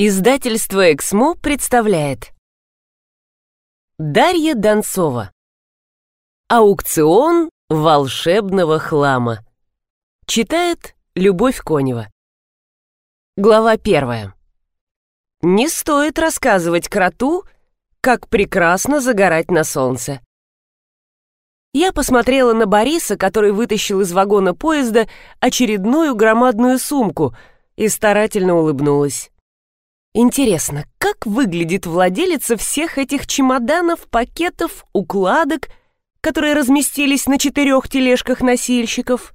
Издательство «Эксмо» представляет. Дарья Донцова. Аукцион волшебного хлама. Читает Любовь Конева. Глава первая. Не стоит рассказывать кроту, как прекрасно загорать на солнце. Я посмотрела на Бориса, который вытащил из вагона поезда очередную громадную сумку и старательно улыбнулась. Интересно, как выглядит владелица всех этих чемоданов, пакетов, укладок, которые разместились на четырех тележках носильщиков?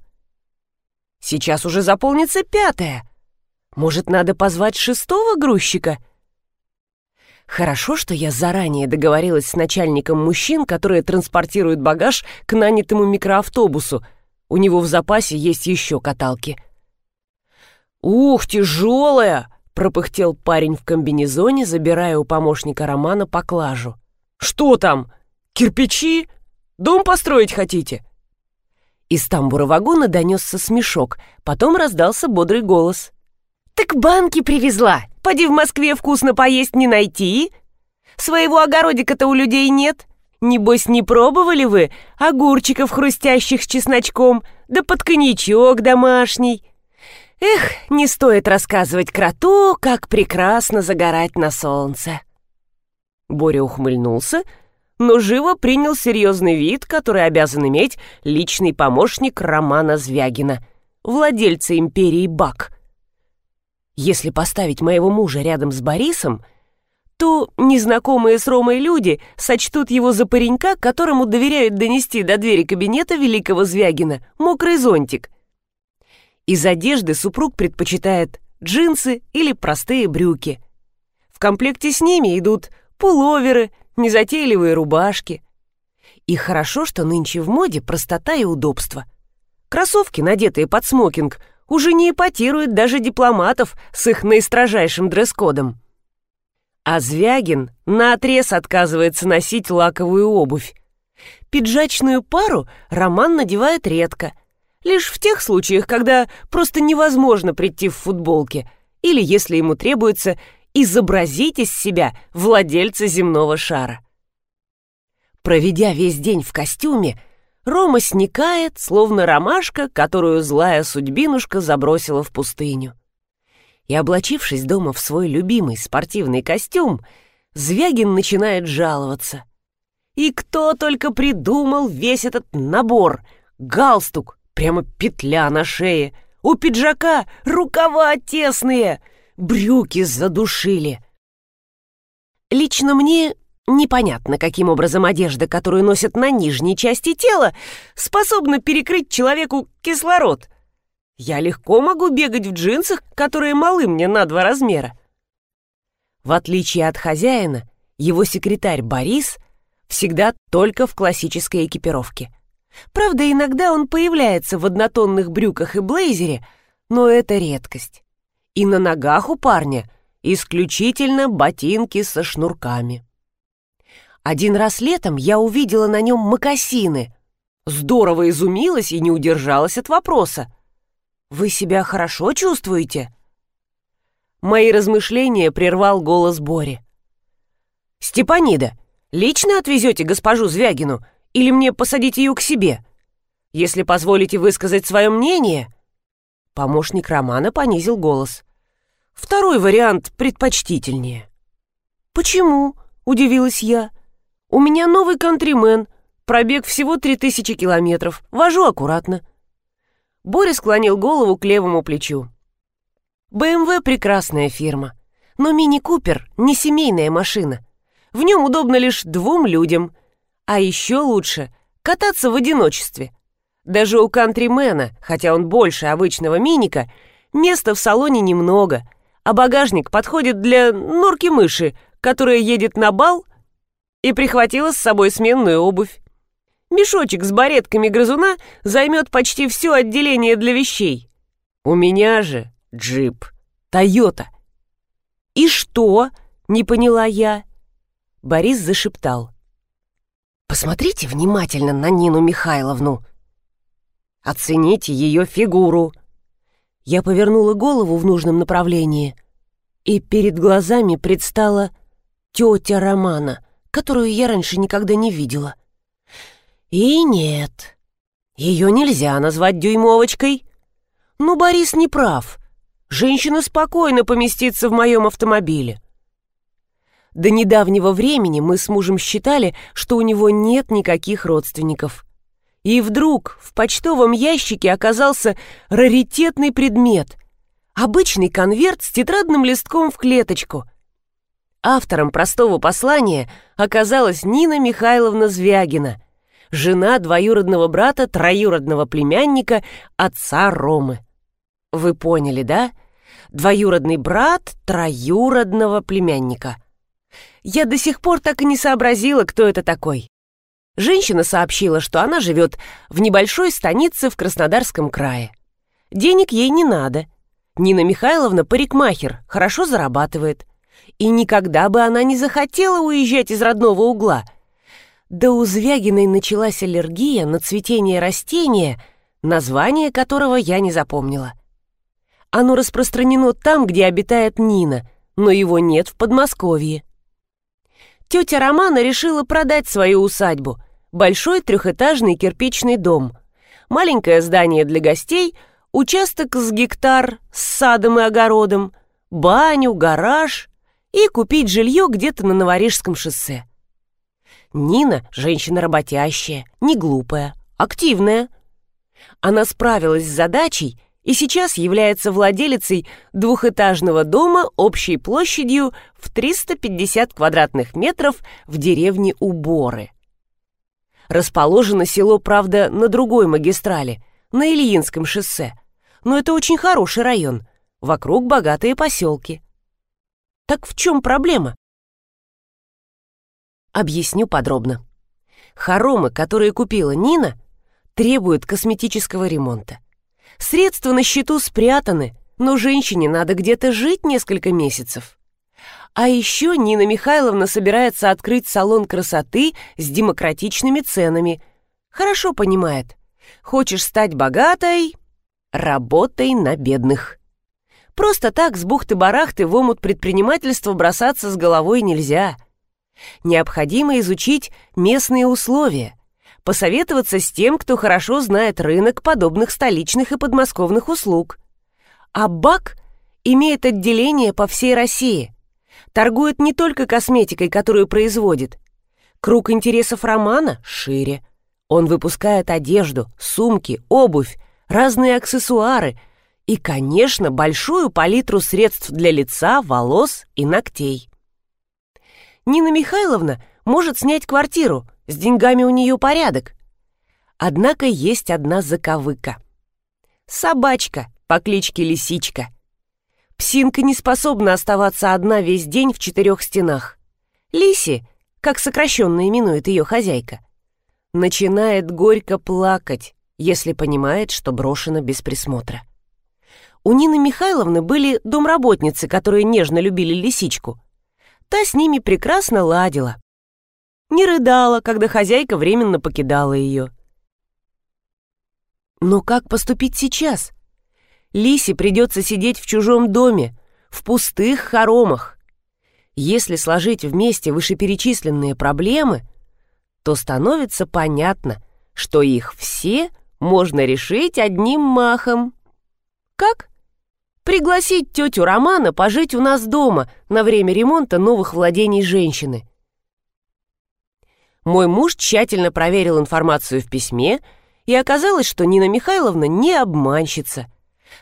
Сейчас уже заполнится пятая. Может, надо позвать шестого грузчика? Хорошо, что я заранее договорилась с начальником мужчин, которые транспортируют багаж к нанятому микроавтобусу. У него в запасе есть еще каталки. «Ух, тяжелая!» Пропыхтел парень в комбинезоне, забирая у помощника Романа поклажу. «Что там? Кирпичи? Дом построить хотите?» Из тамбура вагона донесся смешок, потом раздался бодрый голос. «Так банки привезла! Поди в Москве вкусно поесть не найти! Своего огородика-то у людей нет! Небось, не пробовали вы огурчиков хрустящих с чесночком, да под коньячок домашний!» Эх, не стоит рассказывать кроту, как прекрасно загорать на солнце. Боря ухмыльнулся, но живо принял серьезный вид, который обязан иметь личный помощник Романа Звягина, владельца империи Бак. Если поставить моего мужа рядом с Борисом, то незнакомые с Ромой люди сочтут его за паренька, которому доверяют донести до двери кабинета великого Звягина мокрый зонтик. Из одежды супруг предпочитает джинсы или простые брюки. В комплекте с ними идут пуловеры, незатейливые рубашки. И хорошо, что нынче в моде простота и удобство. Кроссовки, надетые под смокинг, уже не эпатируют даже дипломатов с их наистрожайшим дресс-кодом. А Звягин наотрез отказывается носить лаковую обувь. Пиджачную пару Роман надевает редко – Лишь в тех случаях, когда просто невозможно прийти в футболке, или если ему требуется изобразить из себя владельца земного шара. Проведя весь день в костюме, Рома сникает, словно ромашка, которую злая судьбинушка забросила в пустыню. И, облачившись дома в свой любимый спортивный костюм, Звягин начинает жаловаться. И кто только придумал весь этот набор — галстук, Прямо петля на шее. У пиджака рукава тесные. Брюки задушили. Лично мне непонятно, каким образом одежда, которую носят на нижней части тела, способна перекрыть человеку кислород. Я легко могу бегать в джинсах, которые малы мне на два размера. В отличие от хозяина, его секретарь Борис всегда только в классической экипировке — Правда, иногда он появляется в однотонных брюках и блейзере, но это редкость. И на ногах у парня исключительно ботинки со шнурками. Один раз летом я увидела на нем мокасины. Здорово изумилась и не удержалась от вопроса. «Вы себя хорошо чувствуете?» Мои размышления прервал голос Бори. «Степанида, лично отвезете госпожу Звягину или мне посадить ее к себе? Если позволите высказать свое мнение...» Помощник Романа понизил голос. «Второй вариант предпочтительнее». «Почему?» — удивилась я. «У меня новый кантримен. Пробег всего три тысячи километров. Вожу аккуратно». Боря склонил голову к левому плечу. БМВ — прекрасная фирма, но мини-купер — не семейная машина. В нем удобно лишь двум людям — а еще лучше кататься в одиночестве. Даже у кантримена, хотя он больше обычного миника, места в салоне немного, а багажник подходит для норки-мыши, которая едет на бал и прихватила с собой сменную обувь. Мешочек с баретками грызуна займет почти все отделение для вещей. У меня же джип, Тойота. «И что?» — не поняла я. Борис зашептал. Посмотрите внимательно на Нину Михайловну. Оцените ее фигуру. Я повернула голову в нужном направлении. И перед глазами предстала тетя Романа, которую я раньше никогда не видела. И нет, ее нельзя назвать дюймовочкой. Ну, Борис не прав. Женщина спокойно поместится в моем автомобиле. До недавнего времени мы с мужем считали, что у него нет никаких родственников. И вдруг в почтовом ящике оказался раритетный предмет — обычный конверт с тетрадным листком в клеточку. Автором простого послания оказалась Нина Михайловна Звягина, жена двоюродного брата троюродного племянника отца Ромы. Вы поняли, да? Двоюродный брат троюродного племянника. Я до сих пор так и не сообразила, кто это такой. Женщина сообщила, что она живет в небольшой станице в Краснодарском крае. Денег ей не надо. Нина Михайловна парикмахер, хорошо зарабатывает. И никогда бы она не захотела уезжать из родного угла. Да у Звягиной началась аллергия на цветение растения, название которого я не запомнила. Оно распространено там, где обитает Нина, но его нет в Подмосковье тетя Романа решила продать свою усадьбу, большой трехэтажный кирпичный дом, маленькое здание для гостей, участок с гектар с садом и огородом, баню, гараж и купить жилье где-то на Новорижском шоссе. Нина – женщина работящая, не глупая, активная. Она справилась с задачей и сейчас является владелицей двухэтажного дома общей площадью в 350 квадратных метров в деревне Уборы. Расположено село, правда, на другой магистрали, на Ильинском шоссе, но это очень хороший район, вокруг богатые поселки. Так в чем проблема? Объясню подробно. Хоромы, которые купила Нина, требуют косметического ремонта. Средства на счету спрятаны, но женщине надо где-то жить несколько месяцев. А еще Нина Михайловна собирается открыть салон красоты с демократичными ценами. Хорошо понимает. Хочешь стать богатой – работай на бедных. Просто так с бухты-барахты в омут предпринимательства бросаться с головой нельзя. Необходимо изучить местные условия – посоветоваться с тем, кто хорошо знает рынок подобных столичных и подмосковных услуг. А БАК имеет отделение по всей России. Торгует не только косметикой, которую производит. Круг интересов романа шире. Он выпускает одежду, сумки, обувь, разные аксессуары и, конечно, большую палитру средств для лица, волос и ногтей. Нина Михайловна может снять квартиру – с деньгами у нее порядок. Однако есть одна заковыка. Собачка по кличке Лисичка. Псинка не способна оставаться одна весь день в четырех стенах. Лиси, как сокращенно именует ее хозяйка, начинает горько плакать, если понимает, что брошена без присмотра. У Нины Михайловны были домработницы, которые нежно любили лисичку. Та с ними прекрасно ладила не рыдала, когда хозяйка временно покидала ее. Но как поступить сейчас? Лисе придется сидеть в чужом доме, в пустых хоромах. Если сложить вместе вышеперечисленные проблемы, то становится понятно, что их все можно решить одним махом. Как? Пригласить тетю Романа пожить у нас дома на время ремонта новых владений женщины – мой муж тщательно проверил информацию в письме, и оказалось, что Нина Михайловна не обманщица.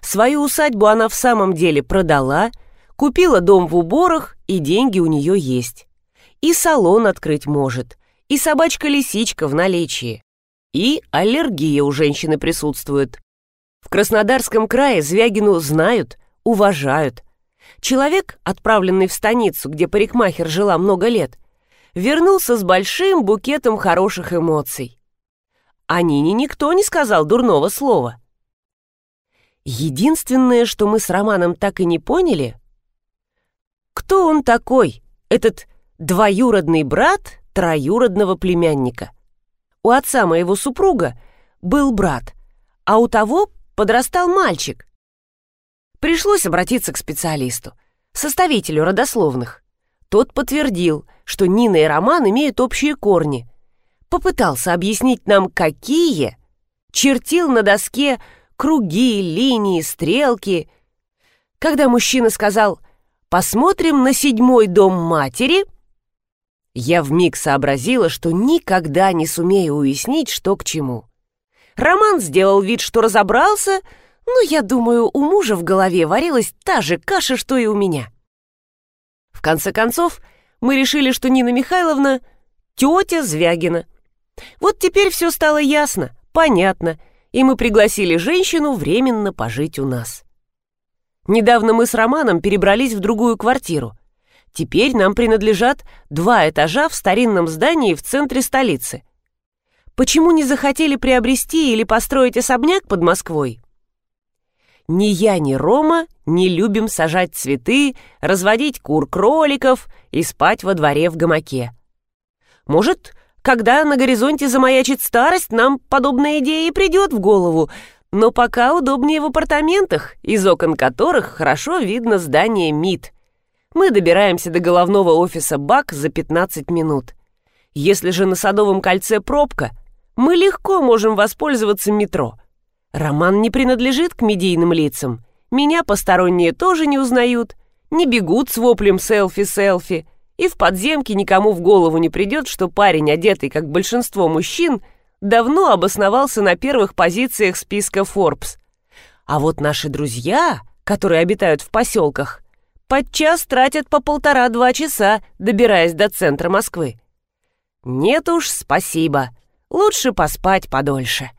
Свою усадьбу она в самом деле продала, купила дом в уборах, и деньги у нее есть. И салон открыть может, и собачка-лисичка в наличии. И аллергия у женщины присутствует. В Краснодарском крае Звягину знают, уважают. Человек, отправленный в станицу, где парикмахер жила много лет, вернулся с большим букетом хороших эмоций. О Нине никто не сказал дурного слова. Единственное, что мы с Романом так и не поняли, кто он такой, этот двоюродный брат троюродного племянника. У отца моего супруга был брат, а у того подрастал мальчик. Пришлось обратиться к специалисту. составителю родословных. Тот подтвердил, что Нина и Роман имеют общие корни. Попытался объяснить нам, какие. Чертил на доске круги, линии, стрелки. Когда мужчина сказал «посмотрим на седьмой дом матери», я вмиг сообразила, что никогда не сумею уяснить, что к чему. Роман сделал вид, что разобрался, но, я думаю, у мужа в голове варилась та же каша, что и у меня. В конце концов, мы решили, что Нина Михайловна — тетя Звягина. Вот теперь все стало ясно, понятно, и мы пригласили женщину временно пожить у нас. Недавно мы с Романом перебрались в другую квартиру. Теперь нам принадлежат два этажа в старинном здании в центре столицы. Почему не захотели приобрести или построить особняк под Москвой? Ни я, ни Рома не любим сажать цветы, разводить кур-кроликов и спать во дворе в гамаке. Может, когда на горизонте замаячит старость, нам подобная идея и придет в голову, но пока удобнее в апартаментах, из окон которых хорошо видно здание МИД. Мы добираемся до головного офиса БАК за 15 минут. Если же на Садовом кольце пробка, мы легко можем воспользоваться метро. Роман не принадлежит к медийным лицам. Меня посторонние тоже не узнают, не бегут с воплем «селфи-селфи», и в подземке никому в голову не придет, что парень, одетый как большинство мужчин, давно обосновался на первых позициях списка Forbes. А вот наши друзья, которые обитают в поселках, подчас тратят по полтора-два часа, добираясь до центра Москвы. Нет уж, спасибо. Лучше поспать подольше.